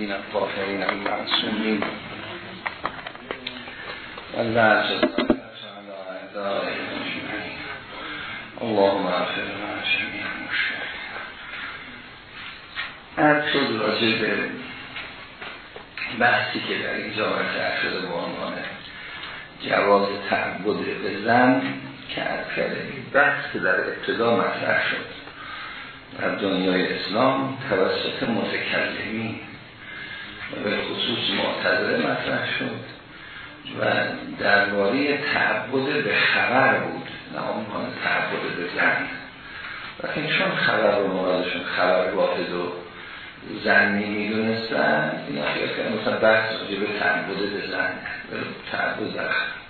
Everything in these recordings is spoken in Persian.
الطيبين الطاهرين المعصومين اللهم شد راجع به بحثی که در اینجا مطرح شده به عنوان جواز تعبد به زن که کرده بحث که در ابتدا مطرح شد در دنیای اسلام توسط متکلمی و به خصوص معتظره مطرح شد و درباره تعبد به خبر بود. نه عنوان تعبد به زن. و چون خبر رو مرادشون خبر واحد و زنی می‌دونستن. این خیلی که مثلا بحث راجع به تعبد به زن تعبد در خبر.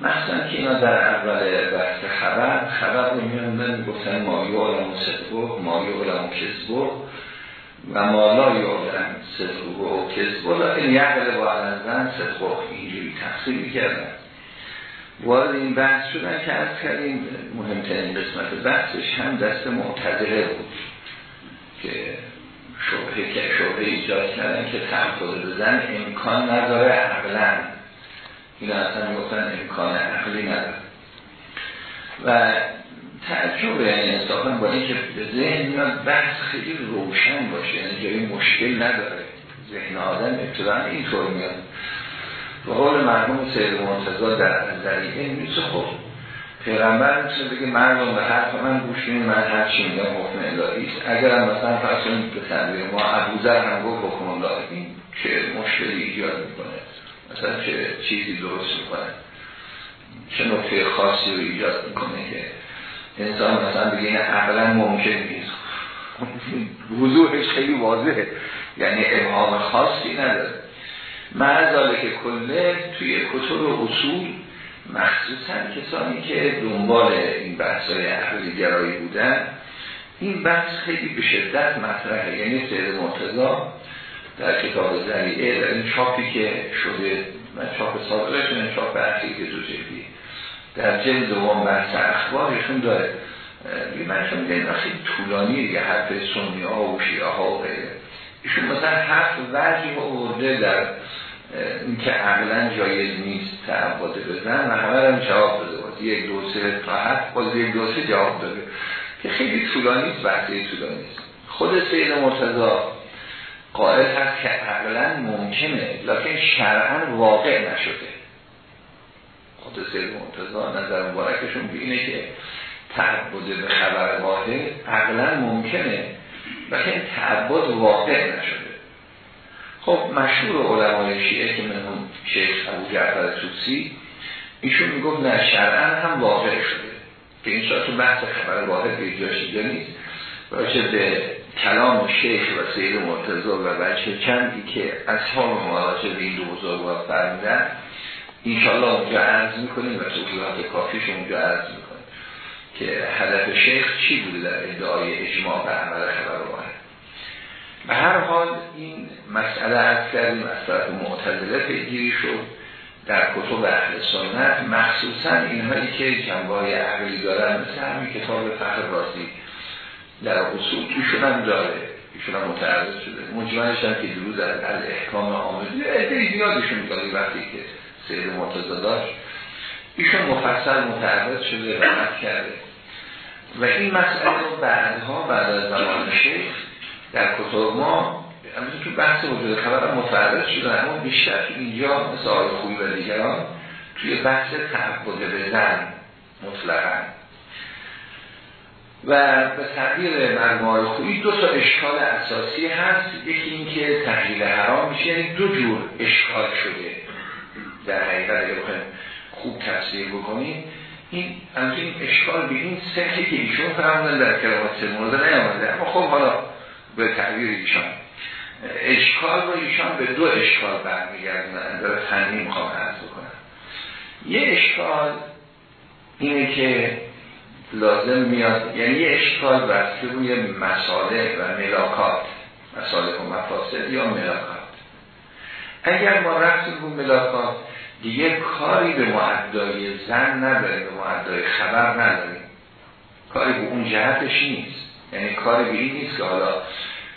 مثلا که اینا در اول بحث خبر خبر رو میوندن گفتن مایو علم صدقو مایو علم کذبو و مالا یعلم صدقو و کذبو لیکن یقل با علم صدقو اینجوری تفصیل کردن وارد این بحث شدن که از کردیم مهمترین قسمت بحثش هم دست معتدله بود که شبهه که شبهه ایجاد کردن که تعبد بزن امکان نداره عقلا. این اصلا می‌گفتن امکان عقلی نداره. و تعجب یعنی انصافا با اینکه به ذهن میاد بحث خیلی روشن باشه یعنی جایی مشکل نداره ذهن آدم ابتدا اینطور میاد. و قول مرحوم سید مرتضا در ذریعه میشه خب پیغمبر میشه بگه مردم به حرف من گوش من هر چی میگم حکم الهی است. اگر هم مثلا فرض به تعبیر ما ابوذر هم گفت حکم الهی چه مشکلی ایجاد می‌کنه؟ مثلا چه چیزی درست می‌کنه؟ چه نکته خاصی رو ایجاد می‌کنه که انسان مثلا بگه این عقلا ممکن نیست. وضوحش خیلی واضحه. یعنی ابهام خاصی نداره. مرزاله که کله توی کتب و اصول مخصوصا کسانی که دنبال این بحث های عقلی گرایی بودن این بحث خیلی به شدت مطرحه. یعنی سید مرتضا در کتاب ذریعه در این چاپی که شده من چاپ سابقه شده چاپ اخیر که دو جلدی در جلد دوم بحث اخبارشون داره. من شما میگه خیلی طولانی دیگه حرف سنی ها و شیعه ها و غیره. ایشون مثلا هفت وجه آورده در اینکه عقلا جایز نیست تعبد بزن و همه هم جواب داده. بود یک دو سه تا هفت باز یک دو سه جواب داده. که خیلی طولانی است بحثی طولانی است خود سید مرتضا قائل هست که عقلا ممکنه لکن شرعا واقع نشده. خود سید مرتضا نظر مبارکشون بینه که تعبد به خبر واحد عقلا ممکنه لکن تعبد واقع نشده. خب مشهور علمای شیعه که منون شیخ ابو جعفر توسی ایشون می‌گفت نه شرعا هم واقع شده. که این تو بحث خبر واحد به جاش نیست. راجع به کلام شیخ و سید مرتضا و بچه چندی که اصحاب مراجع به این دو بزرگوار فرمیدن اینشالله اونجا عرض می‌کنیم و توضیحات کافیش اونجا عرض می‌کنیم که هدف شیخ چی بوده در ادعای اجماع و عمل خبر به هر حال این مسئله از کردیم از طرف معتدله پیگیری شد در کتب اهل سنت. مخصوصا اینهایی که جنبه های عقلی دارن مثل همین کتاب فخر راسی در اصول ایشون هم داره ایشون هم متعرض شده. مجمعش هم که دروز از احکام آمدی عده زیادشون داره وقتی که سید مرتضا داشت ایشون مفصل متعرض شده رحمت کرده. و این مسئله رو بعدها بعد از زمان شیخ در کتب ما همینطور تو بحث وجود خبر متعرض شده اما بیشتر اینجا مثل آقای خوبی و دیگران توی بحث تعبد به زن مطلقا. و به تعبیر مرمار خوبی دو تا اشکال اساسی هست. یکی این که تحلیل حرام میشه یعنی دو جور اشکال شده. در حقیقت اگر بخوایم خوب تفسیر بکنیم این همچنین اشکال به این سخی که ایشون فرمودن در کلمات مورد نیامده. اما خب حالا به تعبیر ایشان. اشکال رو ایشان به دو اشکال برمیگردن در فنی می‌خوام عرض بکنم. یه اشکال اینه که لازم میاد یعنی یه اشکال بسته روی مساله و ملاکات مساله و مفاسد یا ملاکات اگر ما رفتیم رو ملاکات دیگه کاری به معدای زن نداریم به معدای خبر نداریم. کاری به اون جهتش نیست. یعنی کاری به این نیست که حالا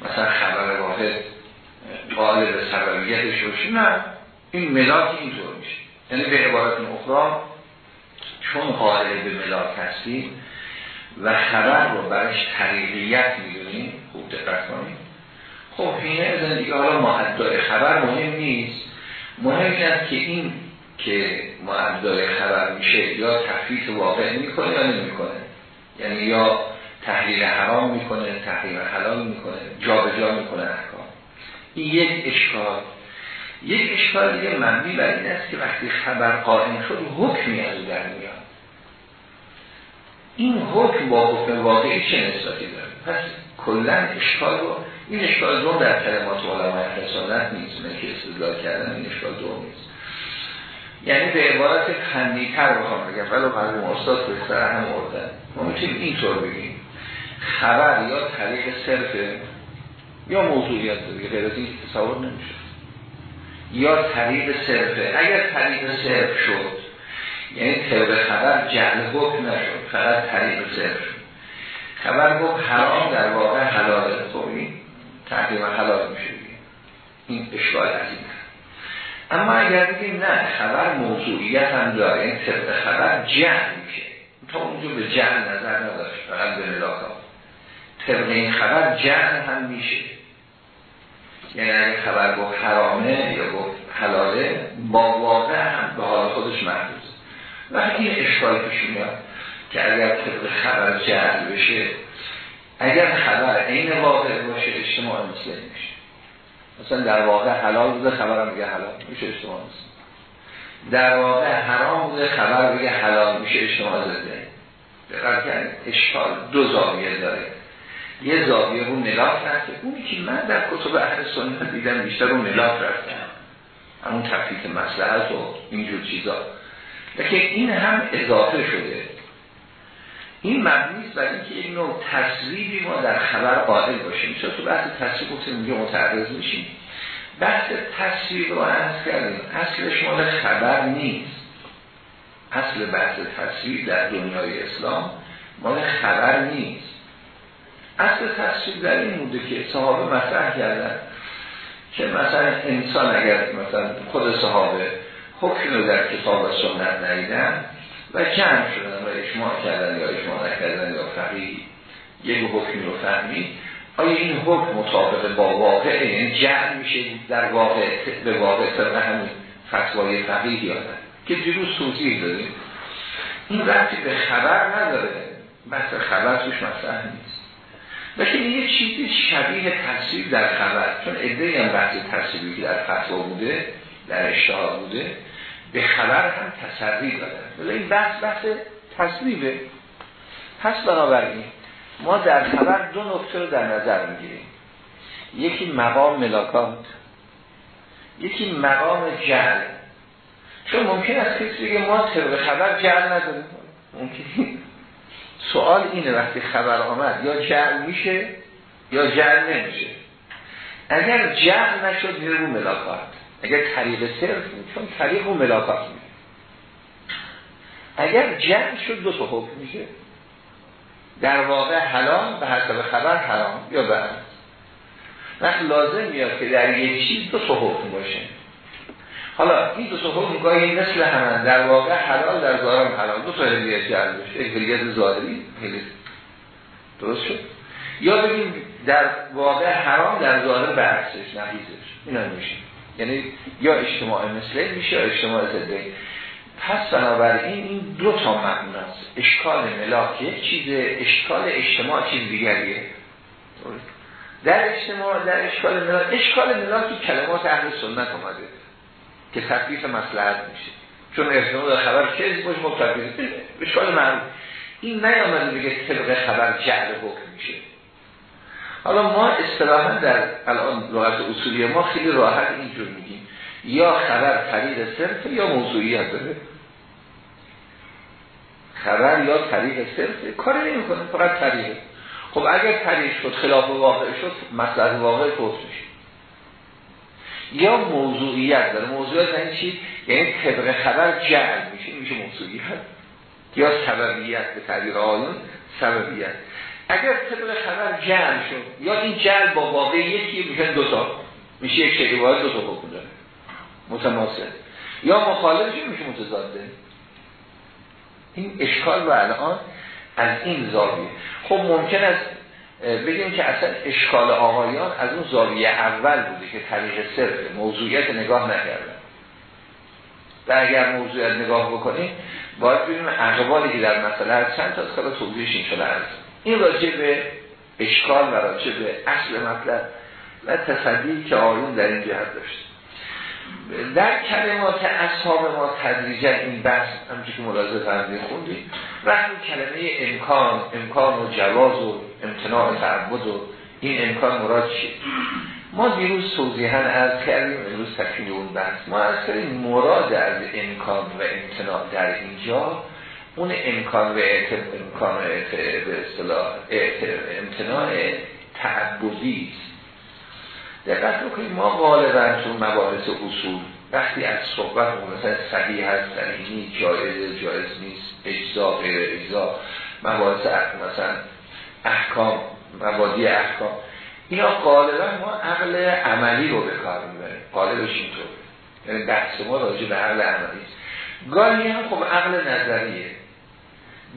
مثلا خبر واحد قائل به سببیتش باشه. نه این ملاک اینطور میشه. یعنی به عبارت اخرى چون قائل به ملاک هستی و خبر رو برش طریقیت می‌دونیم خوب دقت کنیم. خب اینه زندگی حالا معدای خبر مهم نیست. مهم است که این که معدای خبر میشه یا تفریط واقع می‌کنه یا نمی‌کنه. یعنی یا تحلیل حرام می‌کنه تحلیل حلال می‌کنه جا به جا می‌کنه احکام. این یک اشکال. یک اشکال دیگه مبنی بر این است که وقتی خبر قائم شد حکمی از در میاد. این حکم با حکم واقعی چه نسبتی داره؟ پس کلا اشکال رو این اشکال دو در کلمات علمای رسالت نیست. من که استدلال کردن این اشکال دو نیست. یعنی به عبارت فنی تر بخوام بگم ولو مرحوم استاد به سر هم اردن ما می‌تونیم اینطور بگیم. خبر یا طریق صرف یا موضوعیت داره غیر از این تصور نمیشه. یا طریق صرفه اگر طریق صرف شد یعنی طبق خبر جعل حکم نشد فقط طریق صرف. خبر گفت حرام در واقع حلال خوبی تحریم حلال میشه. این اشکال این اما اگر بگیم نه خبر موضوعیت هم داره این طبق خبر جعل میشه. تا اونجا به جعل نظر نداشت فقط به ملاکا طبق این خبر جعل هم میشه. یعنی اگر خبر گفت حرامه یا گفت حلاله با واقع هم به حال خودش محدود. وقتی این اشکال پیش میاد که اگر طبق خبر جعل بشه اگر خبر عین واقع باشه اجتماع مثل میشه. مثلا در واقع حلال بوده خبرم میگه حلال میشه اجتماع مثل در واقع حرام بوده خبر بگه حلال میشه اجتماع زده دقیق اشکال دو زاویه داره. یه زاویه رو ملاک رفته اونی که من در کتب اهل سنت دیدم بیشتر رو ملاک رفتم همون تفکیک مسئله و اینجور چیزا. لیکن این هم اضافه شده. این مبنیست برای اینکه یک نوع تصویبی ما در خبر قائل باشیم. چون تو بحث تصویب گفتیم اینجا متعرض میشیم؟ بحث تصویب رو عرض کردیم. اصلش مال خبر نیست. اصل بحث تصویب در دنیای اسلام مال خبر نیست. اصل تصویب در این موده که صحابه مطرح کردن که مثلا انسان اگر مثلا خود صحابه حکم رو در کتاب و سنت ندیدن و جمع شدن و اشماع کردن یا اشماع نکردن یا فقیه. یک حکمی رو فهمید. آیا این حکم مطابق با واقع این جمع میشه در واقع به واقع طبق همین فتوای فقیه یا که دیروز توضیح دادیم. این وقتی به خبر نداره. بحث خبر توش مطرح نیست. لیکن یه چیزی شبیه تصویر در خبر چون ادهی هم بحث تصویری که در فتوا بوده در اشتها بوده به خبر هم تسری دادن. ولی این بحث بحث تصریبه پس بنابراین ما در خبر دو نکته رو در نظر می‌گیریم. یکی مقام ملاکات یکی مقام جعل چون ممکن است کسی بگه ما طبق خبر جعل نداریم. ممکن سوال اینه وقتی خبر آمد یا جعل میشه یا جعل نمیشه. اگر جعل نشد میره رو ملاکات اگر طریق صرف چون طریق و ملاکات میشه اگر جمع شد دو تا حکم میشه. در واقع حلال به حسب خبر حرام یا بعد وقت لازم میاد که در یک چیز دو تا حکم باشه. حالا این دو تا حکم گاهی مثل همان در واقع حلال در ظاهرم حلال. دو تا هلیت جلب بشه یک هلیت ظاهری درست شد. یا بگیم در واقع حرام در ظاهر برعکسش نقیزش اینا میشه. یعنی یا اجتماع مثله میشه یا اجتماع زده پس بنابراین این دو تا معناست اشکال ملاک یک چیز اشکال اجتماع چیز دیگریه. در اجتماع در اشکال ملاک اشکال ملاک کلمات اهل سنت آمده که تکلیف مسلحت میشه. چون احتمال خبر کذب باشه متفیض اشکال معروف این نیامده بگه طبق خبر جعل حکم میشه. حالا ما اصطلاحا در الان لغت اصولی ما خیلی راحت اینجور میگیم. یا خبر طریق صرف یا موضوعیت داره. خبر یا طریق صرف کاری نمی کنه فقط طریقه خب اگر طریق شد خلاف واقع شد مصلحت واقع فوت میشه. یا موضوعیت داره. موضوعیت یعنی چی؟ یعنی طبق خبر جعل میشه میشه موضوعیت یا سببیت به تعبیر آیون سببیت. اگر طبق خبر جل شد یا این جل با واقع یکی میشن دوتا میشه یک شکل واحد دو تا حکم داره. متماثل یا مخالفش میشه متضاده؟ این اشکال و الان از این زاویه. خب ممکن است بگیم که اصلا اشکال آقایان از اون زاویه اول بوده که طریق صرف موضوعیت نگاه نکردن. و اگر موضوعیت نگاه بکنیم باید ببینیم اقوالی که در مسئله هست چند تا خیلی توضیحش این شده هست. این راجع به اشکال و راجع به اصل مطلب و تصدیی که آیون در این جهت داشت در کلمات اصحاب ما تدریجا این بحث همچه که ملاحظه فرمودید خوندیم. رفت کلمه امکان امکان و جواز و امتناع تعبد و این امکان مراد چیه؟ ما دیروز توضیحا از کردیم امروز تکمیل اون بحث. ما از کردیم مراد از امکان و امتناع در اینجا اون امکان و امکان به اصطلاح امتناع تعبدی است. دقت بکنید ما غالبا تو مباحث اصول وقتی از صحبت مثلا صحیح هست صحیح نیست جایز جایز نیست اجزا غیر اجزا مباحث مثلا احکام مبادی احکام اینا غالبا ما عقل عملی رو به کار می‌بریم. غالبش اینطور. یعنی بحث ما راجع به عقل عملی است. گاهی هم خب عقل نظریه.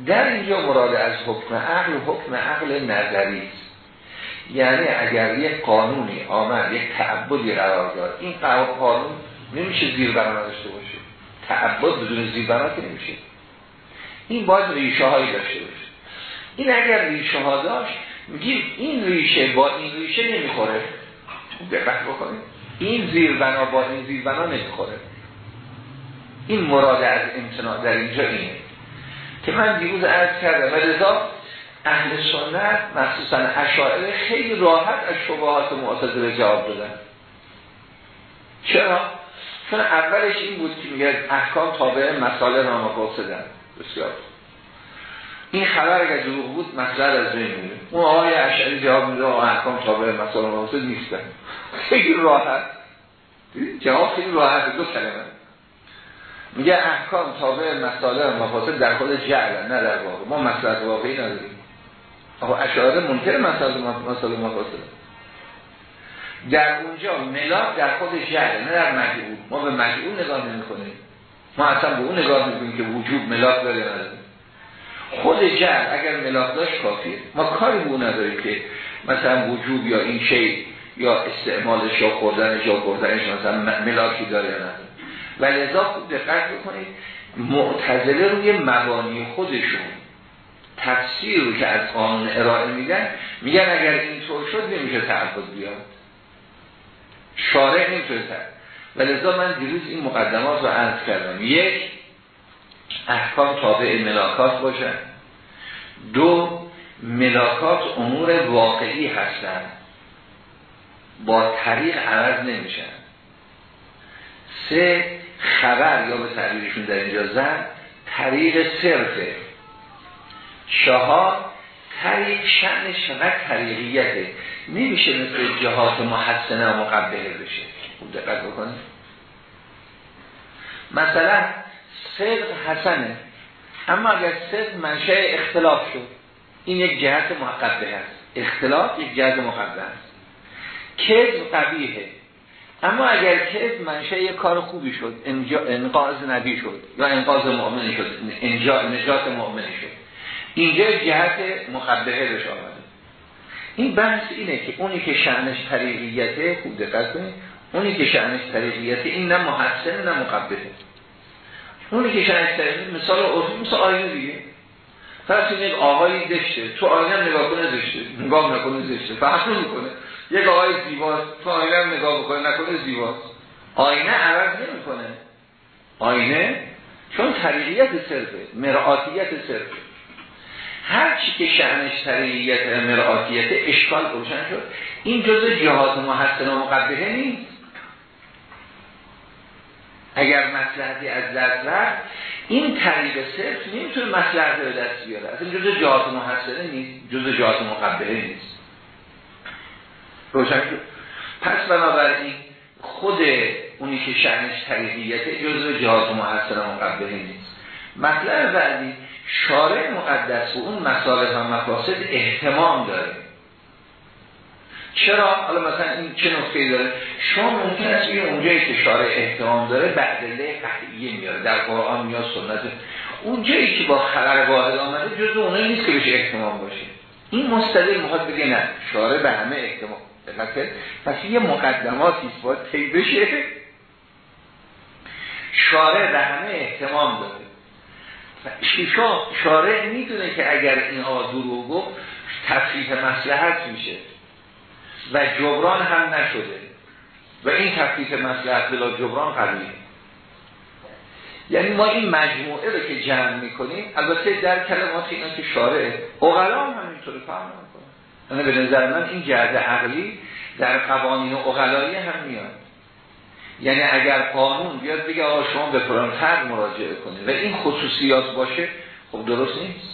در اینجا مراد از حکم عقل حکم عقل نظری است. یعنی اگر یک قانونی آمد یک تعبدی قرار داد این قانون نمیشه زیر بنا داشته باشه. تعبد بدون زیر بنا نمیشه. این باید ریشه هایی داشته باشه. این اگر ریشه ها داشت میگیم این ریشه با این ریشه نمی‌خوره. دقت بکنید. این زیر بنا با این زیر بنا نمی‌خوره. این مراد از امتناع در اینجا اینه که من دیروز عرض کردم و رضا اهل سنت مخصوصا اشاعره خیلی راحت از شبهات معتزله جواب دادن. چرا؟ چون اولش این بود که میگه احکام تابع مسائل نامقاصدن بسیار. این خبر اگر دروغ بود مسئله از بین میره اون آقای اشعری جواب میده آقا احکام تابع مسائل نامقاصد نیستن. خیلی راحت. جواب خیلی راحت. دو کلمه. میگه احکام تابع مسائل مفاسد در خود جعل نه در واقع. ما مسئله واقعی نداریم. آقا اشاره منکر مسائل مسائل مفاسد. در اونجا ملاک در خود جعل نه در مجعول ما به مجعول نگاه نمی کنیم ما اصلا به اون نگاه می‌کنیم که وجود ملاک داره نداره. خود جعل اگر ملاک داشت کافیه. ما کاری به اون نداریم که مثلا وجود یا این شی یا استعمالش یا خوردنش یا خوردنش مثلا ملاکی داره نداره. و لذا خوب دقت بکنید معتزله روی مبانی خودشون تفسیر رو که از قانون ارائه میدن میگن اگر اینطور شد نمیشه تعبد بیاد. شارع نمیشه و لذا من دیروز این مقدمات رو عرض کردم. یک احکام تابع ملاکات باشن. دو ملاکات امور واقعی هستن. با طریق عوض نمیشن. سه خبر یا به تعبیرشون در اینجا زن طریق صرفه چهار طریق شعنش فقط طریقیته نمیشه مثل جهات محسنه و مقبله بشه. دقت بکنید. مثلا صدق حسنه اما اگر صدق منشه اختلاف شد این یک جهت مقبله است. اختلاف یک جهت مقبله است. کذب قبیهه اما اگر کذب منشه یک کار خوبی شد. انقاذ نبی شد. یا انقاذ مؤمنی شد. نجات مؤمنی شد. اینجا جهت مخبهه بهش آمده. این بحث اینه که اونی که شعنش طریقیته خوب دقت کنید اونی که شعنش طریقیته این نه محسن نه مقبهه اونی که شعنش طریقیته مثال عرفی مثل آینه دیگه. فرض یک آقایی دشته تو آینه نگاه کنه دشته نگاه نکنه دشته فرق می‌کنه یک آقای زیباست. تو آینه نگاه بکنه نکنه زیباست. آینه عوض نمی‌کنه. آینه چون طریقیت صرفه. مرآتیت صرفه. هر چی که شعنش طریقیت مرآتیت اشکال روشن شد این جزء جهات محسن و مقبهه نیست. اگر مسلحتی از دست رفت این طریق صرف نمی‌تونه مسلحت به دست بیاره. اصلا جزء جهات محسنه نیست جزء جهات مقبهه نیست. روشن پس بنابراین خود اونی که شعنش طریقیت جزء جهات محسن و مقبهه نیست. مطلب بعدی شارع مقدس و اون مسائل و مفاسد احتمام داره. چرا؟ حالا مثلا این چه نکته داره؟ شما ممکن است بگید اونجایی که شارع احتمام داره بعدله قطعیه میاره در قرآن میاد سنت. اونجایی که با خبر واحد آمده جز اونایی نیست که بشه احتمام باشه. این مستدل می‌خواد بگه نه شارع به همه احتمام. پس یه مقدماتی باید طی بشه. شارع به همه احتمام داره. شارع می‌دونه که اگر این رو گفت تفریح مسلحت میشه. و جبران هم نشده. و این تفریح مسلحت بلا جبران قبیله. یعنی ما این مجموعه رو که جمع می‌کنیم البته در کلمات اینا که شارع اقلا هم همینطور فهم می‌کنه یعنی به نظر من این جهت عقلی در قوانین اقلایی هم میاد. یعنی اگر قانون بیاد بگه آقا شما به فلان فرد مراجعه کنید و این خصوصیات باشه خب درست نیست.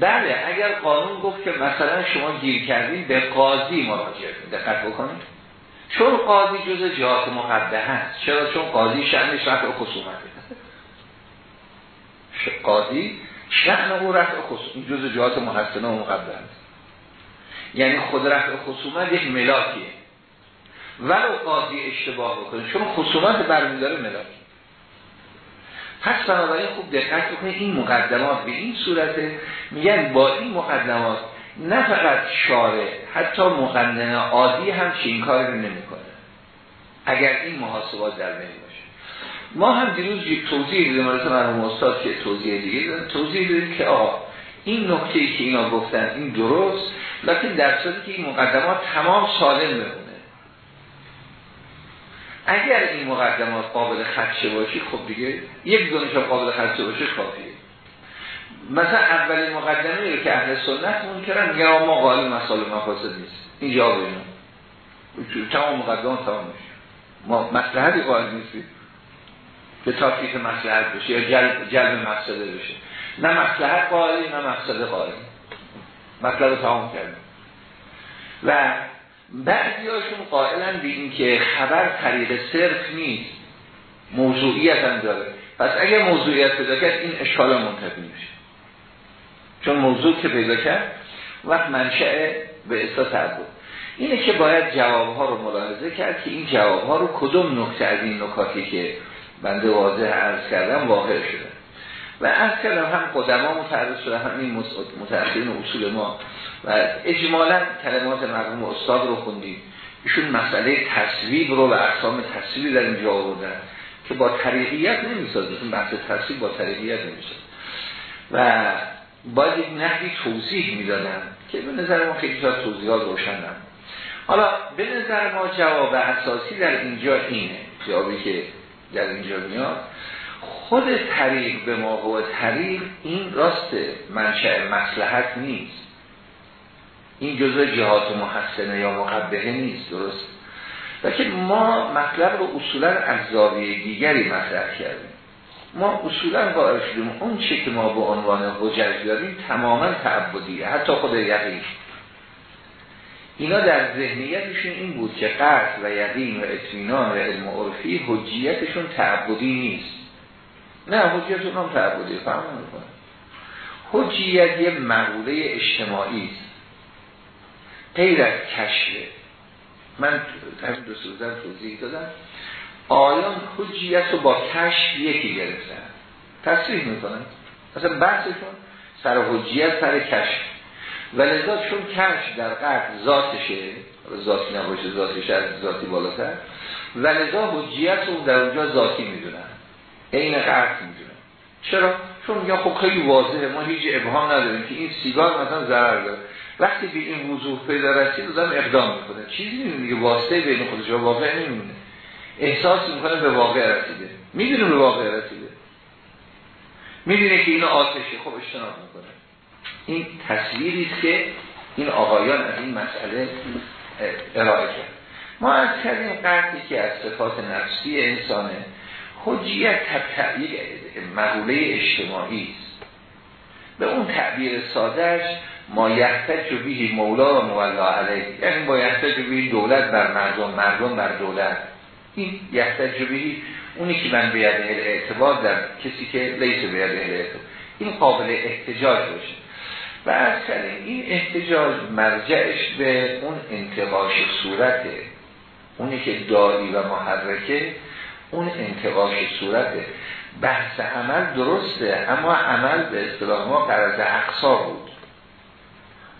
بله اگر قانون گفت که مثلا شما گیر کردین به قاضی مراجعه کنید. دقت بکنید. چون قاضی جز جهات مقدمه هست. چرا؟ چون قاضی شأنش رفع خصومته. قاضی شأن او رفع خصومت جز جهات محسنه و مقدمه هست یعنی خود رفع خصومت یک ملاکیه. ولو قاضی اشتباه بکنه چون خصومت برمیداره ملاکی. پس بنابراین خوب دقت بکنید این مقدمات به این صورته میگن با این مقدمات نه فقط شارع حتی مقننه عادی هم چین کاری رو نمی‌کنه. اگر این محاسبات در بین باشه. ما هم دیروز یک توضیح دیدیم مرسه مرحوم استاد که توضیح دیگه توضیح دیدیم که آقا این نکته که اینا گفتن این درست؟ لیکن در صورتی که این مقدمات تمام سالم بمونه. اگر این مقدمات قابل خدشه باشی خب دیگه یک دونش قابل خدشه باشه کافیه. مثلا اولین مقدمه رو که اهل سنت منکرن میگن ما قائل مسائل مفاسد نیست این جواب تمام مقدمات تمام میشه. ما مصلحتی قائل نیستیم. که تاکیف مصلحت بشه یا جلب, جلب مقصده بشه. نه مصلحت قائلی نه مقصد قائلی مطلب تمام کردیم. و بعضی هاشون قائلن به این که خبر طریق صرف نیست. موضوعیت هم داره. پس اگر موضوعیت پیدا کرد این اشکالا منتفی میشه. چون موضوع که پیدا کرد وقت منشأ به اصلا بود. اینه که باید جوابها رو ملاحظه کرد که این جوابها رو کدوم نکته از این نکاتی که بنده واضح عرض کردم واقع شده. و از کردم هم قدما متعرض شده هم این اصول ما. و اجمالا کلمات مرحوم استاد رو خوندیم. ایشون مسئله تصویب رو و اقسام تصویب در اینجا آوردن که با طریقیت نمی‌سازه. این بحث تصویب با طریقیت نمی‌سازه. و باید یک نحوی توضیح می‌دادن که به نظر ما خیلی از توضیحات روشنن. حالا به نظر ما جواب اساسی در اینجا اینه. جوابی که در اینجا میاد. خود طریق به موقع طریق این راست منشأ مسلحت نیست. این جزء جهات محسنه یا مقبهه نیست درست؟ که ما مطلب رو اصولا از زاویه دیگری مطرح کردیم. ما اصولا قائل شدیم اون چه که ما به عنوان حجج داریم تماما تعبدیه حتی خود یقین. اینا در ذهنیتشون این بود که قرد و یقین و اطمینان و علم عرفی حجیتشون تعبدی نیست. نه حجیت هم تعبدی فهم نمی‌کنه حجیت یه مقوله اجتماعی است. غیر از کشفه من همین دو سوزن توضیح دادم. آیان حجیت رو با کشف یکی گرفتن. تصریح می‌کنن. مثلا بحثشون سر حجیت سر کشف. ولذا چون کشف در قرد ذاتشه ذاتی نباشه ذاتش از ذاتی بالاتر. ولذا حجیت رو در اونجا ذاتی می‌دونن. این قرد می‌دونن چرا؟ چون میگن خب خیلی واضحه ما هیچ ابهام نداریم که این سیگار مثلا ضرر داره. وقتی به این وضوح پیدا رسید اقدام می‌کنه. چیزی نمی‌دونه دیگه واسطه بین خودش واقع نمیمونه. احساس می‌کنه به واقع رسیده. می‌دونه به واقع رسیده. می‌دونه که اینو آتشه خب اجتناب می‌کنه. این تصویری است که این آقایان از این مسئله ارائه کرد. ما از کردیم قرضی که از صفات نفسی انسانه حجیت تبتعیل مقوله اجتماعی است. به اون تعبیر سادهش ما یحتج بیهی مولا و مولا علیه. یعنی با یحتج بیهی دولت بر مردم مردم بر دولت. این یحتج بیهی اونی که من بیاد اعتبار در کسی که لیس بیاد اعتبار. این قابل احتجاج باشه. و از این احتجاج مرجعش به اون انتقاش صورته. اونی که دایی و محرکه اون انتقاش صورته بحث عمل درسته اما عمل به اصطلاح ما قرض اقصا بود.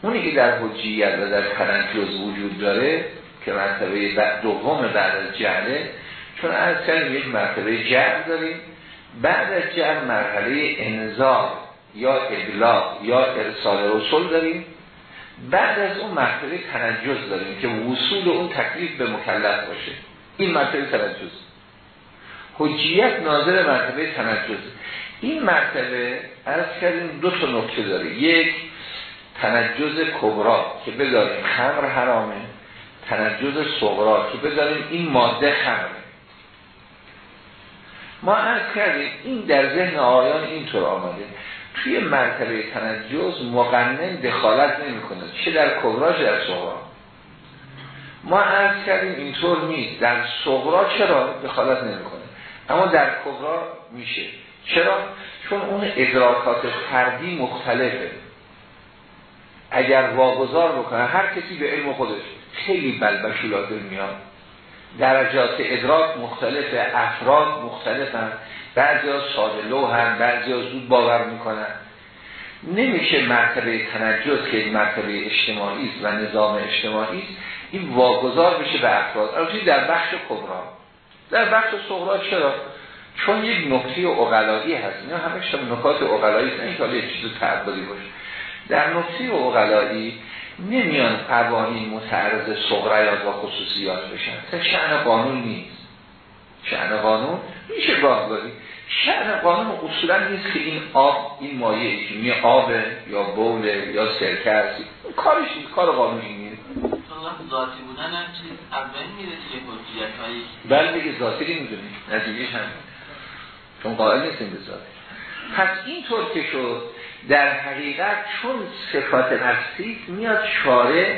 اونی که در حجیت و در تنجز وجود داره که مرتبه دوم بعد از جهله چون از کردیم یک مرتبه جهل داریم بعد از جهل مرحله انذار یا ابلاغ یا ارسال رسول داریم بعد از اون مرتبه تنجز داریم که وصول اون تکلیف به مکلف باشه. این مرتبه تنجز. حجیت ناظر مرتبه تنجز. این مرتبه از کردیم دو تا نکته داره. یک تنجز کبرا که بداریم خمر حرامه. تنجز صغرا که بداریم این ماده خمره. ما از کردیم این در ذهن آیان اینطور آمده. توی مرتبه تنجز مقنن دخالت نمی‌کنه. چه در کبرا چه در صغرا. ما از کردیم اینطور نیست. در صغرا چرا دخالت نمی‌کنه؟ اما در کبرا میشه. چرا؟ چون اون ادراکات فردی مختلفه. اگر واگذار بکنه هر کسی به علم خودش خیلی بلبشولات میاد. درجات ادراک مختلف افراد مختلفن. بعضی ها ساده لوحن بعضی زود باور می‌کنن. نمیشه مرتبه تنجز که مرتبه اجتماعی و نظام اجتماعی این واگذار بشه به افراد. در بخش کبرا. در بخش صغرا چرا؟ چون یک نکته اقلایی هست. اینا همه نکات اقلایی است این یک چیز تعبدی باشه. در نکته اقلایی نمیان قوانین متعرض صغریات و خصوصیات بشن. تا شعن قانون نیست. شعن قانون میشه گاهگاهی. شعن قانون اصولا نیست که این آب این مایه که آب یا بول یا سرکه هستی کارش نیست. کار قانونی ذاتی بودن هم چیز اول میره توی حجیت هایی بله دیگه ذاتی می‌دونی نتیجهش هم چون قائل نیستیم به ذاتی. پس اینطور که شد در حقیقت چون صفات نفسی میاد شارع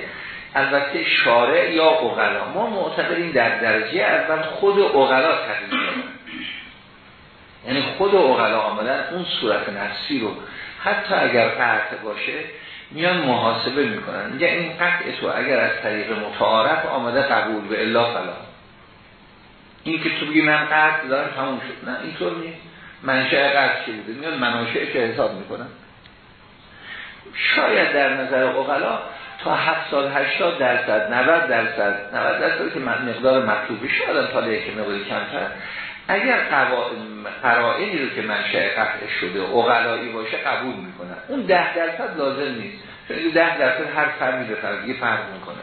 البته شارع یا اغلا ما معتقدیم در درجه اول خود اغلا تقریبا یعنی خود اغلا آمدن اون صورت نفسی رو حتی اگر قطع باشه میان محاسبه می‌کنن. میگه این قطع تو اگر از طریق متعارف آمده قبول به الا فلا. این که تو بگی من قطع دارم تموم شد. نه اینطور نیست. منشه قطع چه بوده؟ میان که حساب می‌کنن. شاید در نظر اقلا تا 70 80 درصد 90 درصد 90 درصد که مقدار مطلوبی شاید تا که مقدار کمتر. اگر قرائنی رو که منشأ قطع شده اقلایی باشه قبول می‌کنن. اون 10 درصد لازم نیست. چون 10 درصد هر فرمی به فرقی فرق می‌کنه.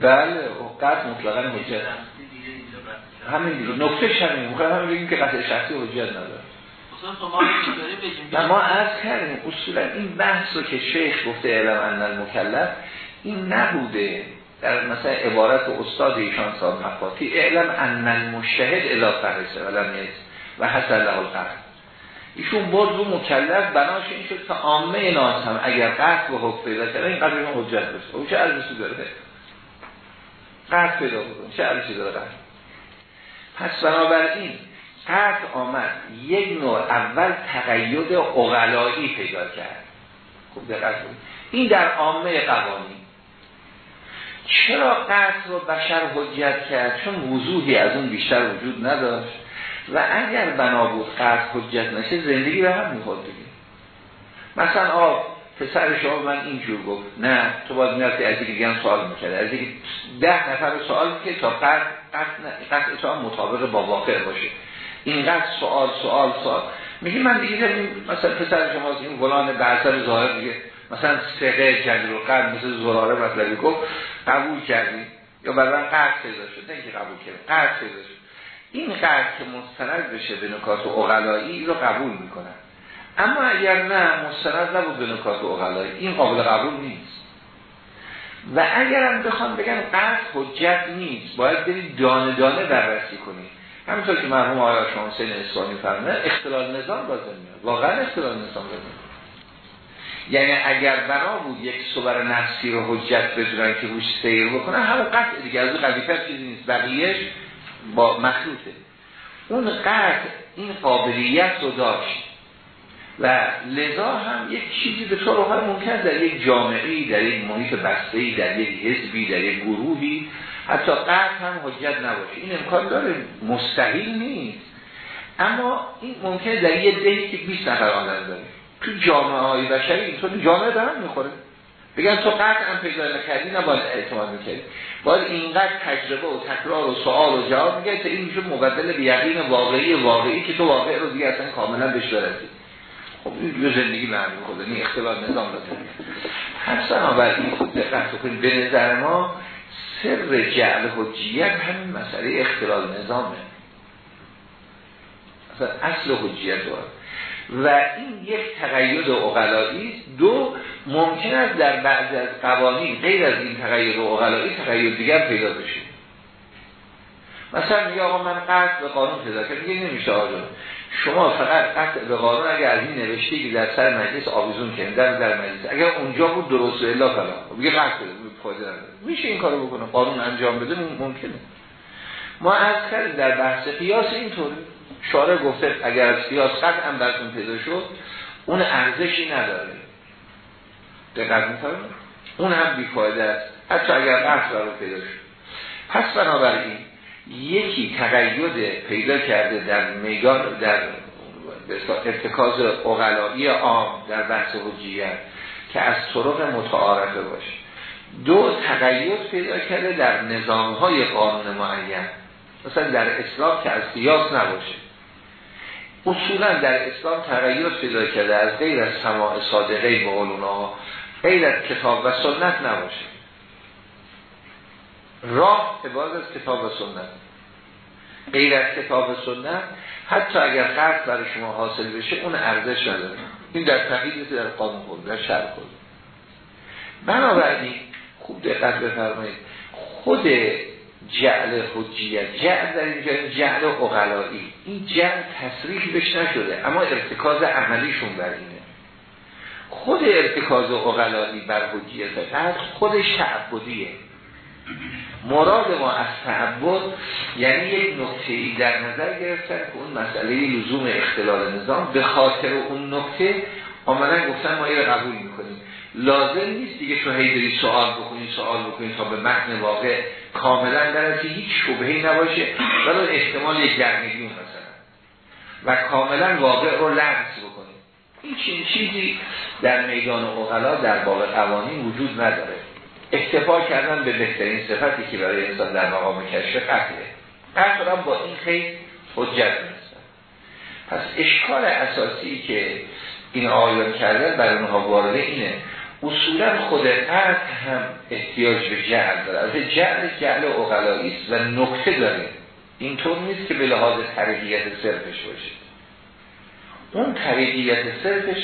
بله قطع مطلقا حجت. همین دیگه. نکته همین. می‌خوایم همین بگیم که قطع شخصی حجت نداره. و ما عرض کردیم اصولا این بحث رو که شیخ گفته اعلام ان المکلف این نبوده در مثلا عبارت استاد ایشان صاحب مفاتی اعلام ان المشهد الا فرسه ولم و حسن له القرد ایشون باز رو مکلف بناش این شد تا عامه ناس هم اگر قرد و حکم پیدا کرده این قدر حجت بشه او چه عرضی داره؟ قرد پیدا بکنه چه عرضی داره؟ قرد پس بنابراین قطع آمد. یک نوع اول تقید اغلایی پیدا کرد. خوب دقت این در عامه قوانین. چرا قطع رو بشر حجت کرد؟ چون وضوحی از اون بیشتر وجود نداشت. و اگر بنا بود قطع حجت نشه زندگی به هم می‌خورد دیگه. مثلا آب پسر شما من اینجور گفت. نه تو باید می‌رفتی از دیگه هم سوال می‌کرد از دیگه ده نفر سوال که تا قطع قطع تو مطابق با واقع باشه. اینقدر سوال سوال سوال. میگه من دیگه مثلا پسر شما این فلان بعثر ظاهر دیگه مثلا سقه جدل قرد مثل زراره مطلبی گفت قبول کردی؟ یا بعدا قرد پیدا شد؟ نه اینکه قبول کرد قرد پیدا شد. این قرد که مستند بشه به نکات اقلایی رو قبول می‌کنن اما اگر نه مستند نبود به نکات اقلایی. این قابل قبول نیست. و اگر هم بخوان بگن قرد حجت نیست باید برید دانه دانه بررسی کنید. همینطور که مرحوم آقای شما سین اسلامی فرمه اختلال نظام لازم میاد واقعا اختلال نظام لازم یعنی اگر بنا بود یک صبر نفسی رو حجت بدونن که روش سیر بکنن همون قطع دیگه از قضیه چیزی نیست. بقیهش با مخلوطه. اون قطع این قابلیت رو داشت. و لذا هم یک چیزی به طور های ممکن در یک جامعه در یک محیط بسته در یک حزبی در یک گروهی حتی قطع هم حجت نباشه. این امکان داره مستحیل نیست. اما این ممکنه در یک دهی که 20 نفر آدم داره تو جامعه های بشری اینطور جامعه دارن می‌خوره. بگن تو قطعا پیدا نکردی نباید اعتماد می‌کردی. باید اینقدر تجربه و تکرار و سوال و جواب میگه تا این میشه مبدل به یقین واقعی واقعی که تو واقع رو دیگه اصلا کاملا بهش خب دیگه زندگی معنی خود این اختلاف نظام داره پس بنابراین خود دقت کنید به نظر ما سر جعل حجیت همین مسئله اختلال نظامه. اصلا اصل حجیت و این یک تقید اقلایی دو ممکن است در بعضی از قوانین غیر از این تقید اقلایی تقید دیگر پیدا بشه. مثلا میگه آقا من قصد به قانون پیدا کرد میگه نمیشه آقا شما فقط قصد به قانون اگر از این نوشته که در سر مجلس آویزون کنید در در مجلس. اگر اونجا بود درست الا فلا. میگه قصد بده میشه این کارو بکنه. قانون انجام بده ممکنه. ما از در بحث قیاس اینطوری شارع گفته اگر از قیاس قطعا براتون پیدا شد اون ارزشی نداره. دقیق می‌کنم اون هم بیفایده است. حتی اگر قصد رو پیدا شد. پس بنابراین یکی تقید پیدا کرده در میدان در ارتکاز اغلایی عام در بحث حجیت که از طرق متعارفه باشه. دو تقید پیدا کرده در نظام های قانون معین. مثلا در اسلام که از قیاس نباشه. اصولا در اسلام تغییر پیدا کرده از غیر از سماع صادقه به ها غیر از کتاب و سنت نباشه. راه عبارت از کتاب سنت. غیر از کتاب سنت حتی اگر قرد برای شما حاصل بشه اون ارزش نداره. این در تقیید در قانون خود در شرع خود. بنابراین خوب دقت بفرمایید. خود جعل حجیت جعل در اینجا جعل اقلایی. این جعل تصریح بش نشده اما ارتکاز عملیشون بر اینه. خود ارتکاز اقلایی بر حجیت از خودش تعبدیه مراد ما از تعبد یعنی یک نکته ای در نظر گرفتن که اون مسئله لزوم اختلال نظام به خاطر اون نکته آمدن گفتن ما این قبول می‌کنیم. لازم نیست دیگه تو هی داری سوال بکنی سوال بکنی تا به متن واقع کاملا در هیچ شبهی نباشه. ولی احتمال یک درمیلیون مثلا و کاملا واقع رو لمس بکنی این چیزی در میدان اغلا در باب قوانین وجود نداره. اکتفا کردن به بهترین صفتی که برای انسان در مقام کشف قتله. قتل با این خیلی حجت نیستن پس اشکال اساسی که این آیان کردن برای اونها وارده اینه اصولا خود قطع هم احتیاج به جعل داره. از جعل جعل اقلایی است و نکته داره. اینطور نیست که به لحاظ طریقیت صرفش باشه. اون طریقیت صرفش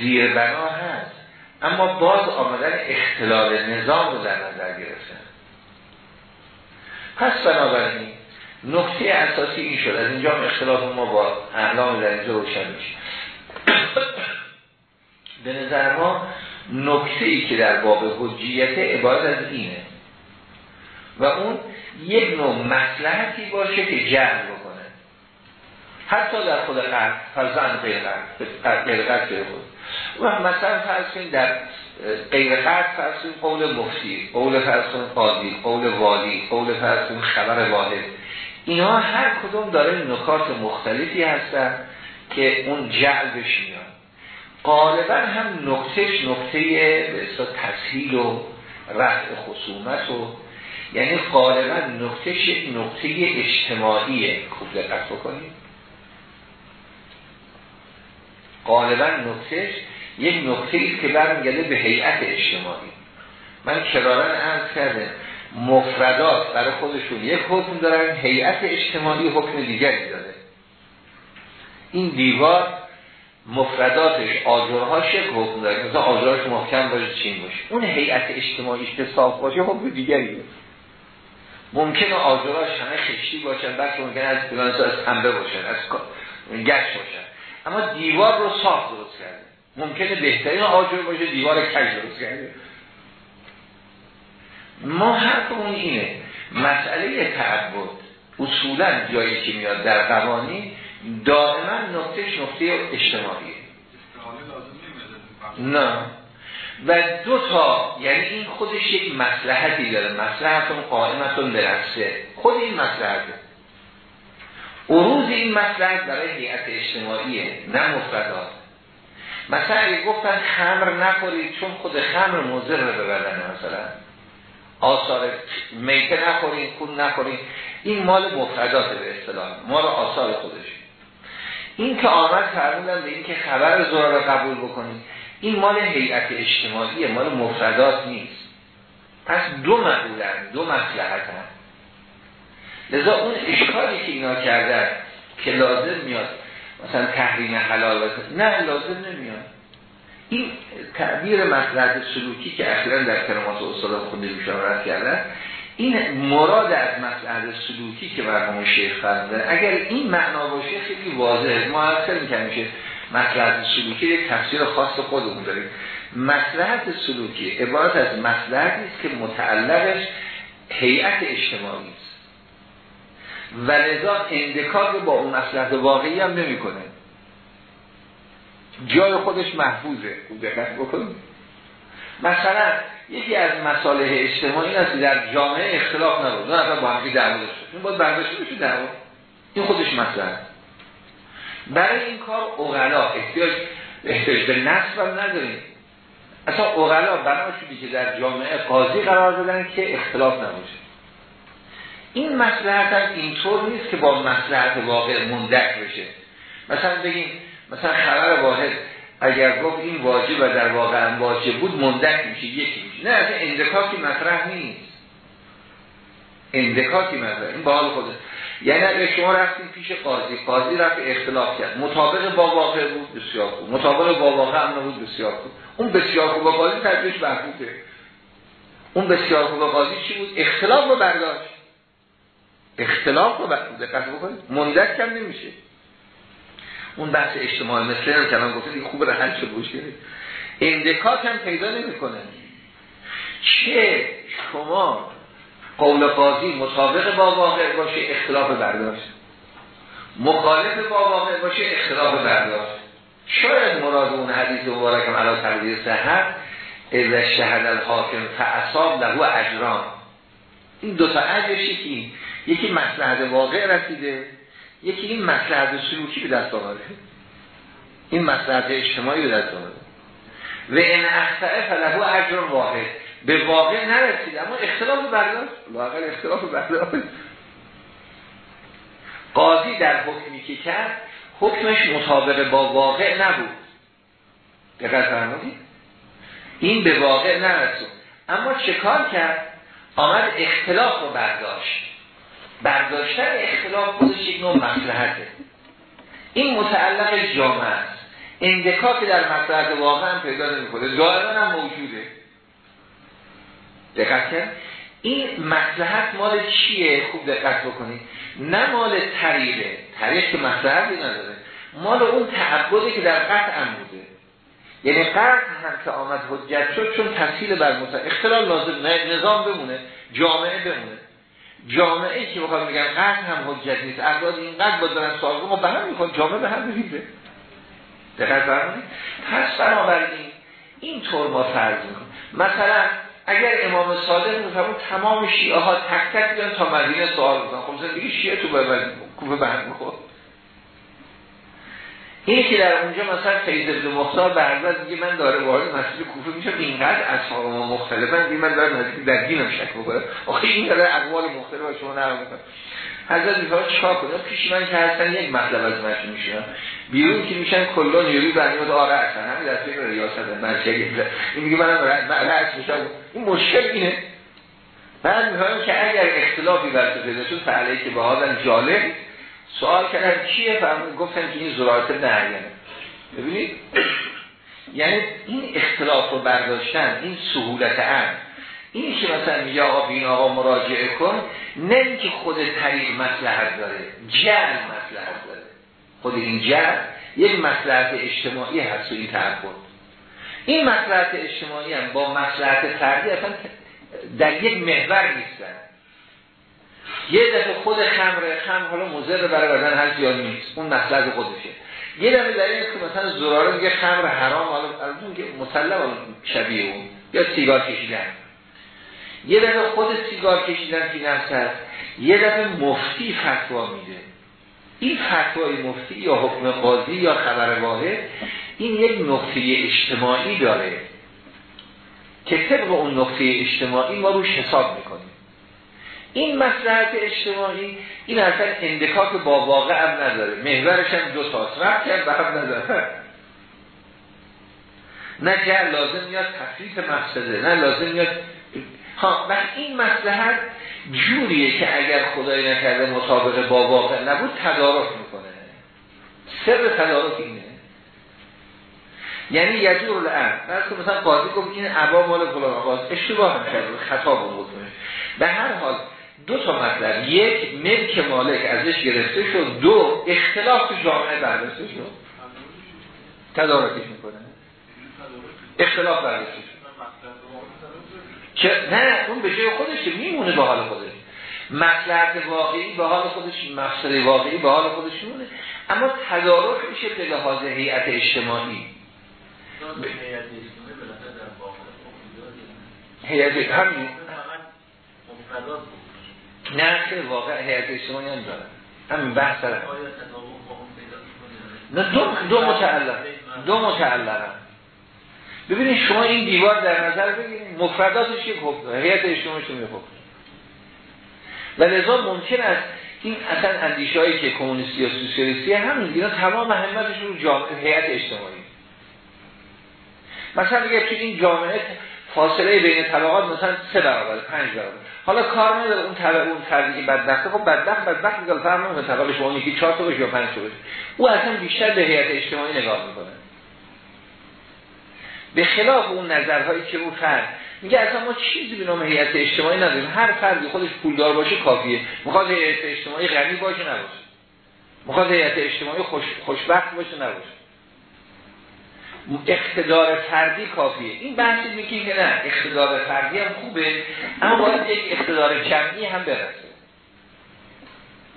زیربنا هست. اما باز آمدن اختلال نظام رو در نظر گرفتن. پس بنابراین نکته اساسی این شد. از اینجا اختلاف ما با اعلام در اینجا روشن میشه. به نظر ما نکته ای که در باب حجیت عبارت از اینه. و اون یک نوع مسلحتی باشه که جمع بکنه. حتی در خود قرد فرزن قرد قرد خود. و مثلا کنید در غیر قرد فرض کنید قول مفتی قول کنید قاضی قول والی قول کنید خبر واحد. اینا هر کدوم داره نکات مختلفی هستن که اون جعلش میاد. غالبا هم نقطهش نقطه به تسهیل و رفع خصومت و یعنی غالبا یک نقطه اجتماعیه. خوب دقت بکنید. غالبا نقطهش یک نقطه است که برمیگرده به هیئت اجتماعی. من کرارن عرض کرده مفردات برای خودشون یک حکم دارن هیئت اجتماعی حکم دیگری داره. این دیوار مفرداتش آجرهاش یک حکم داره. مثلا آجرهاش محکم باشه چین باشه. اون هیئت اجتماعیش که صاف باشه حکم دیگریه ممکنه آجرهاش همه خشتی باشن بعد ممکنه از پلانس از تنبه باشن از گشت باشن. اما دیوار رو صاف درست کرده. ممکنه بهترین آجر باشه دیوار کج درست کرده. ما حرفمون اینه. مسئله تعبد اصولا جایی که میاد در قوانین دائما نقطهش نقطه اجتماعیه. نه. و دو تا یعنی این خودش یک مسلحتی داره. مسلحتون قائمتون برسه خود این مسلحته عروض این مسلحت برای هیئت اجتماعیه نه مفردات. مثلا اگه گفتن خمر نخورید چون خود خمر مضر به بدن مثلا. آثار میته نخورید خون نخورید. این مال مفردات به اصطلاح. مال آثار خودش. این که آمد فرمودن به این که خبر زورا رو قبول بکنید این مال هیئت اجتماعیه مال مفردات نیست. پس دو مقولن دو مسلحت هم لذا اون اشکالی که اینا کردن که لازم میاد مثلا تحریم حلال نه لازم نمیاد. این تعبیر مسلحت سلوکی که اخیرا در کلمات استاد خونده مشاورت کردن این مراد از مسلحت سلوکی که مرحوم شیخ فرمودن اگر این معنا باشه خیلی واضحه. ما اکثر این میشه مسلحت سلوکی یک تفسیر خاص خودمون داریم. مسلحت سلوکی عبارت از مسلحتی است که متعلقش هیئت اجتماعی است. و لذا اندکار با اون مسلحت واقعی هم نمی‌کنه. جای خودش محفوظه. خوب دقت مثلا یکی از مصالح اجتماعی است در جامعه اختلاف نبود. نه نفر با هم دعوا شد این باید برداشت بشه دعوا؟ این خودش مثلا برای این کار اغلا. احتیاج احتیاج به نصب هم نداریم. اصلا اغلا بنا شدی که در جامعه قاضی قرار دادن که اختلاف نباشه. این مسلحت هم اینطور نیست که با مسلحت واقع مندک بشه. مثلا بگیم مثلا خبر واحد اگر گفت این واجب و در واقع واجب بود مندک میشه یکی میشه. نه اصلا اندکاکی مطرح نیست. اندکاکی مطرح این با حال خوده یعنی اگر شما رفتیم پیش قاضی قاضی رفت اختلاف کرد. مطابق با واقع بود بسیار خوب. مطابق با واقع هم نبود بسیار خوب. اون بسیار خوب قاضی تدریش محبوده اون بسیار خوب قاضی چی بود؟ اختلاف رو برداشت. اختلاف رو دقت بکنید. مندک کم نمیشه. اون بحث اجتماعی مثل رو که الان گفتید خوب رو حل شد باشه. اندکات هم پیدا نمی‌کنه. چه شما قول قاضی مطابق با واقع باشه اختلاف برداشت. مخالف با واقع باشه اختلاف برداشت. شاید مراد اون حدیث مبارک هم علا تقدیر صحت اذا شهد الحاکم فعصاب لهو اجران. این دو تا اجرش یکی. یکی مسلحت واقع رسیده یکی این مسلحت سلوکی به دست آمده این مسلحت اجتماعی به دست آمده و این اخطعه فلهو اجر واحد. به واقع نرسید اما اختلاف برداشت. واقع اختلاف برداشت. قاضی در حکمی که کرد حکمش مطابق با واقع نبود. دقیق فرمودید؟ این به واقع نرسید. اما چه کار کرد؟ آمد اختلاف رو برداشت. برداشتن اختلاف خودش یک نوع مسلحته این متعلق جامعه است. اندکاتی در مسلحت واقعا پیدا نمی‌کنه. دائما هم موجوده. دقت کرد این مسلحت مال چیه؟ خوب دقت بکنید. نه مال طریقه. طریق که مسلحتی نداره. مال اون تعبدی که در قطع هم بوده. یعنی قطع هم که آمد حجت شد چون تفصیل بر مطلق اختلال لازم نظام بمونه جامعه بمونه. جامعه که بخواد بگن قطع هم حجت نیست افراد اینقدر با دارن سوال ما به هم میکن جامعه به هم میریزه دقت فرمایید پس بنابراین این طور ما فرض می‌کنیم. مثلا اگر امام صادق میفرمون تمام شیعه ها تک تک بیان تا مدینه سوال بکنن خب زندگی شیعه تو به کوفه بند می‌خورد. اینی که در اونجا مثلا فیض ابن مختار به دیگه من داره وارد مسجد کوفه میشم اینقدر اصحاب ما مختلفن دیگه من دارم نزدیک در دینم شک بکنم آخه این داره اقوال مختلف شما نرم بکنم حضرت میفرماد چیکار کنه؟ پیش من که هستن یک مطلب از مشن میشن. بیرون که میشن کلا نیروی بنیاد آره هستن همین در فکر ریاست مرکزی. این میگه منم رأس میشم این مشکل اینه. بعد می‌فهمم که اگر اختلافی بر پیدا شد که به جالب. سوال کردن کیه فرمون گفتن که این زرارت نهیانه ببینید یعنی این اختلاف رو برداشتن این سهولت هم این که مثلا میگه آقا بین آقا مراجعه کن نه اینکه خود طریق مسلحت داره جر مسلحت داره. خود این جر یک مسلحت اجتماعی هست و این تعبد این مسلحت اجتماعی هم با مسلحت فردی اصلا در یک محور نیستن. یه دفعه خود خمر خمر حالا مضر برای بدن هست یا نیست. اون مطلب خودشه. یه دفعه در این که مثلا زراره میگه خمر حرام حالا اون که مسلم شبیه اون. یا سیگار کشیدن. یه دفعه خود سیگار کشیدن فی نفس هست یه دفعه مفتی فتوا میده. این فتوای مفتی یا حکم قاضی یا خبر واحد این یک نقطه اجتماعی داره که طبق اون نقطه اجتماعی ما روش حساب این مسئله اجتماعی این اصلا اندکاک با واقع هم نداره. محورش هم دو تاست رفت کرد به نداره. نه که لازم میاد تفریط مقصده نه لازم میاد ها و این مسئله جوریه که اگر خدای نکرده مطابق با واقع نبود تدارک می‌کنه. سر تدارک اینه. یعنی یجور الان که مثلا قاضی گفت این عبا مال فلان آقاز اشتباه هم کرده خطاب بود به هر حال دو تا مطلب. یک ملک مالک ازش گرفته شد. دو اختلاف تو جامعه برداشته شد. تدارکش می‌کنه. اختلاف برداشته شد. چه؟ نه اون به جای خودش میمونه به حال خودش. مصلحت واقعی به حال خودش مقصد واقعی به حال خودش میمونه. اما تدارک میشه به لحاظ هیئت اجتماعی. هیئت همین. نه که واقع هیئت اجتماعی هم داره. همین بحث داره. نه؟ دو, دو متعلق. دو متعلق ببینید شما این دیوار در نظر بگیرید مفرداتش یک حکم هیئت اجتماعی شما حکم و لذا ممکن است این اصلا اندیشه هایی که کمونیستی یا سوسیالیستی همین اینا تمام همتشون رو جامعه هیئت اجتماعی. مثلا تو این جامعه فاصله بین طبقات مثلا سه برابر پنج برابر. حالا کار نداره اون طبقه اون فردی که بدبخته. خب بدبخت بدبخت میگه فرق نمی‌کنه طبقه شما یکی 4 تا یا 5 تا او اصلا بیشتر به هیئت اجتماعی نگاه می‌کنه. به خلاف اون نظرهایی که او فرد میگه اصلا ما چیزی به نام هیئت اجتماعی نداریم. هر فردی خودش پولدار باشه کافیه. می‌خواد هیئت اجتماعی غنی باشه نباشه. می‌خواد هیئت اجتماعی خوش خوشبخت باشه نباشه. اقتدار فردی کافیه. این بحثی میگه که نه اقتدار فردی هم خوبه اما باید یک اقتدار جمعی هم برسه.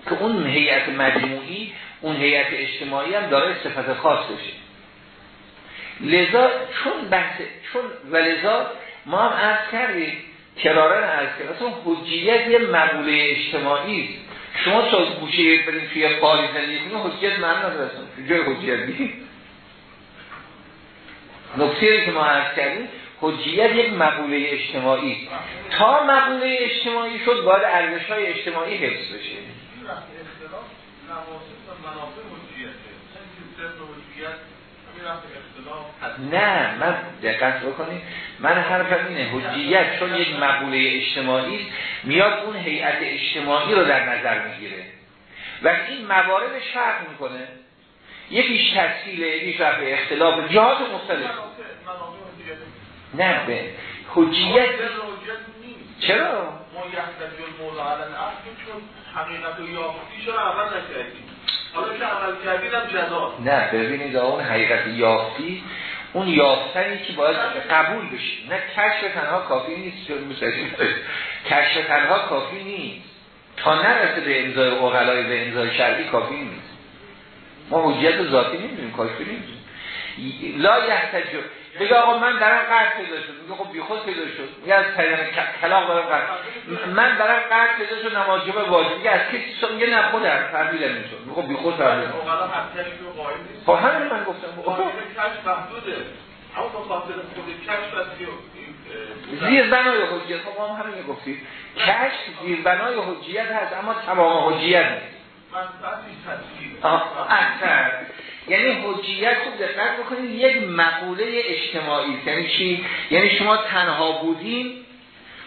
که اون هیئت مجموعی اون هیئت اجتماعی هم داره صفت خاص بشه. لذا چون بحث چون و لذا ما هم عرض کردیم کرارن عرض کردیم. اصلا حجیت یه مقوله اجتماعی شما تا گوشه بریم توی قالی زندگی حجیت معنی نداره جای حجیت نیست نکته که ما عرض کردیم حجیت یک مقوله اجتماعی. تا مقوله اجتماعی شد باید ارزش های اجتماعی حفظ بشه. نه من دقت بکنید. من حرفم اینه حجیت چون یک مقوله اجتماعی میاد اون هیئت اجتماعی رو در نظر می‌گیره. و این موارد شرح می‌کنه. یکیش تفصیله یکیش رفع اختلاف. جهات مختلف. نه به. حجیت. چرا؟ حقیقت حالا که عمل نه ببینید اون حقیقت یافتی اون یافتنی که باید قبول بشه. نه کشف تنها کافی نیست کشف تنها کافی نیست. تا نرسه به امضای اغلای به امضای شرعی کافی نیست. ما حجیت ذاتی نمی‌دونیم کافی نیست لا یحتج. بگه آقا من دارم قرد پیدا شد. میگه خب بیخود پیدا شد. میگه از طریق کلاق دارم قرد من دارم قرد پیدا شد نماز جمعه واجب. میگه از کسی میگه نه خود از فهمیدم اینطور میگه خب بیخود فهمیدم خب همین من گفتم. کشف زیر بنای حجیت. خب هم همین گفتید کشف زیر بنای حجیت هست اما تمام حجیت نیست. اکثر. یعنی حجیت خوب دقت بکنید یک مقوله اجتماعی یعنی چی؟ یعنی شما تنها بودین.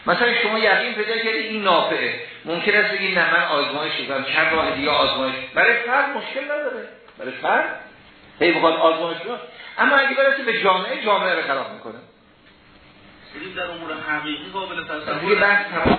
مثلا شما یقین پیدا کردید این نافعه. ممکن است بگید نه من آزمایش شدم چند راه دیگه آزمایش. برای فرد مشکل نداره. برای فرد؟ هی بخواد آزمایش کنه. اما اگه برسه به جامعه جامعه رو خراب می‌کنه. در امور حقیقی قابل تصور دیگه بحث تمام